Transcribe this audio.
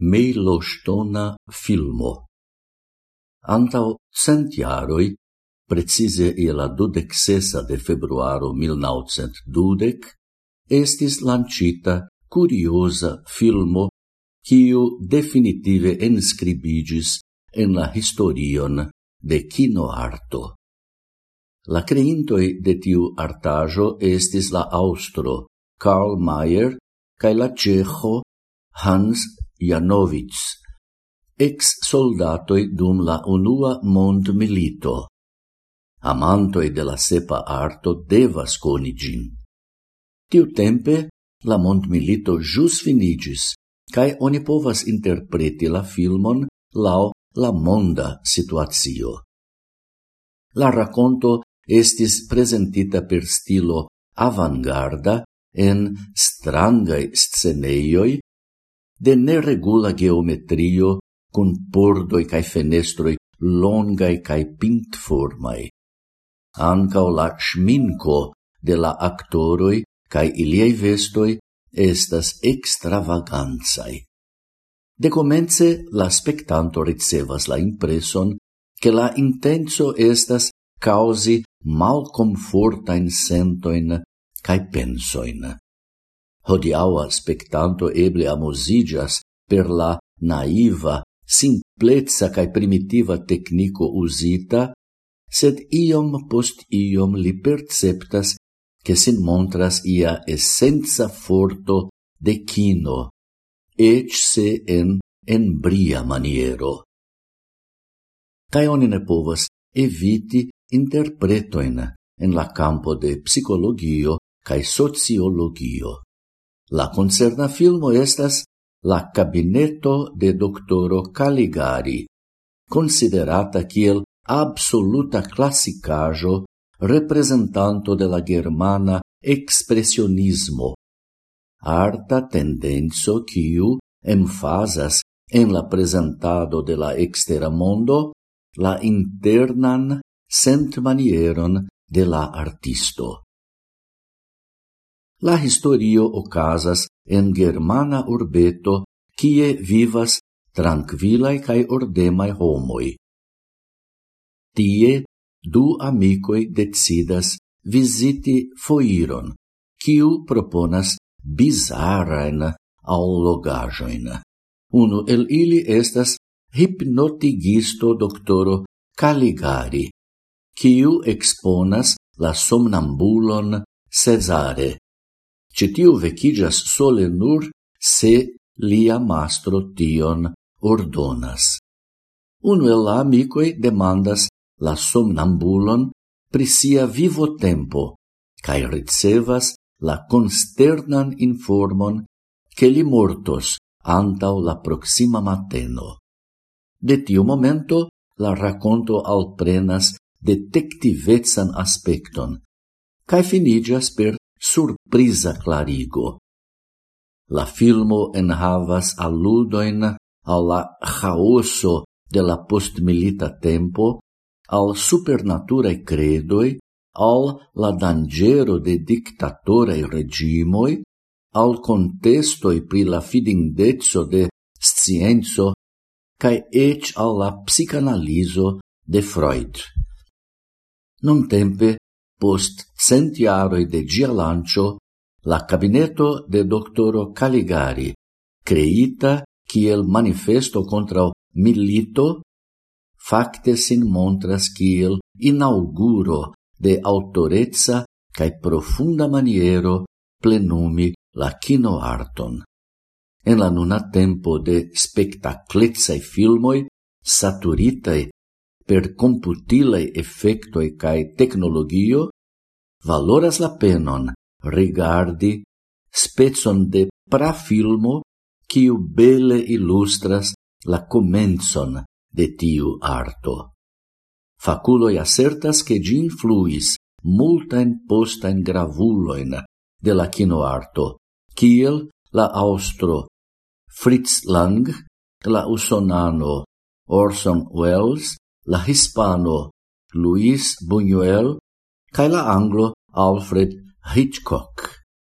melo stona filmo. Antau cent jaroj, precize je la dudexesa de februaro 1912, estis lancita curiosa filmo quiu definitive enscribigis en la historion de kinoarto. La creintoi de tiu artajo estis la austro Karl Mayer cae la cejo Hans Janovic, ex-soldatoi dum la unua mond milito. Amantoi de la sepa arto devas conigin. Tiu tempe, la mond milito jus finigis, cae oni povas interpreti la filmon lao la monda situatio. La raconto estis presentita per stilo avangarda en strangai sceneioi de neregula geometrio cun pordoi cae fenestroi longai cae pintformai. Ancao la schminco de la actoroi cae iliei vestoi estas extravaganzai. De comence la spectanto ricevas la impreson che la intenso estas causi malconfortain sentoin cae pensoin hodiaua spectanto eble amusigas per la naiva, simplezza cae primitiva tecnico usita, sed iom post iom li perceptas che sin montras ia essenza forto de kino, ec se en embria maniero. Cae oni ne povas eviti interpretoin en la campo de psicologio cae sociologio. La concerna filmo estas La cabineto de doctoro Caligari, considerata kiel absoluta classicajo representanto de la germana expressionismo. arta tendenzo kiu emfasas en la presentado de la extera mondo la internan sentmanieron de la artisto. La historio ocasas en germana urbeto, kie vivas tranquilae cae ordemae homoi. Tie du amicoi decidas visiti foiron, kiu proponas bizarraen allogajoin. Uno el ili estas hipnotigisto doctoro Caligari, kiu exponas la somnambulon Cesare, cetiu vecigas sole nur se lia mastro tion ordonas. Uno el la amicoi demandas la somnambulon pri sia vivo tempo, cae ricevas la consternan informon che li mortos antau la proxima mateno. De tiu momento la raconto alprenas detectivetzan aspecton, cae finigas per surprisa clarigo. La filmo enhavas alludoin al la chaoso de la postmilita tempo, al supernaturae credoi, al la dangero de dictatorae regimoi, al contestoi pri la fidindezzo de scienzo, cae ec al la psicanalizo de Freud. Non tempe post centiaroi de gia lancio, la cabineto de doctoro Caligari, creita kiel manifesto contra milito, facte sin montras kiel inauguro de autorezza cae profunda maniero plenumi la kino arton. En la nuna tempo de spectaclezai filmoi, saturitae per computilei effectoi cae technologio, valoras la penon rigardi spezon de prafilmo quiu bele illustras la comenzon de tiu arto. Faculoi assertas che gi influis multain postain gravuloin de la kinoarto, kiel la austro Fritz Lang, la usonano Orson Welles la hispano Luis Buñuel, cae la anglo Alfred Hitchcock.